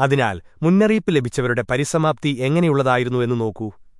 അതിനാൽ മുന്നറിയിപ്പ് ലഭിച്ചവരുടെ പരിസമാപ്തി എങ്ങനെയുള്ളതായിരുന്നു എന്ന് നോക്കൂ.